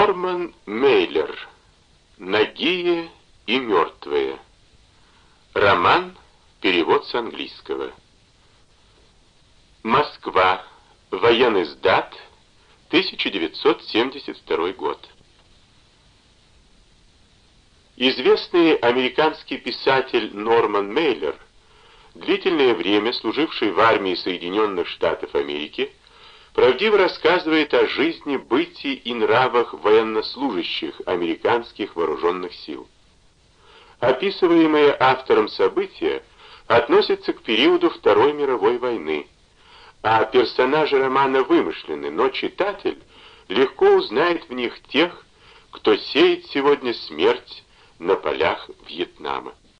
Норман Мейлер. Нагие и мертвые. Роман. Перевод с английского. Москва. Военный сдат. 1972 год. Известный американский писатель Норман Мейлер, длительное время служивший в армии Соединенных Штатов Америки, правдиво рассказывает о жизни, бытии и нравах военнослужащих американских вооруженных сил. Описываемые автором события относятся к периоду Второй мировой войны, а персонажи романа вымышлены, но читатель легко узнает в них тех, кто сеет сегодня смерть на полях Вьетнама.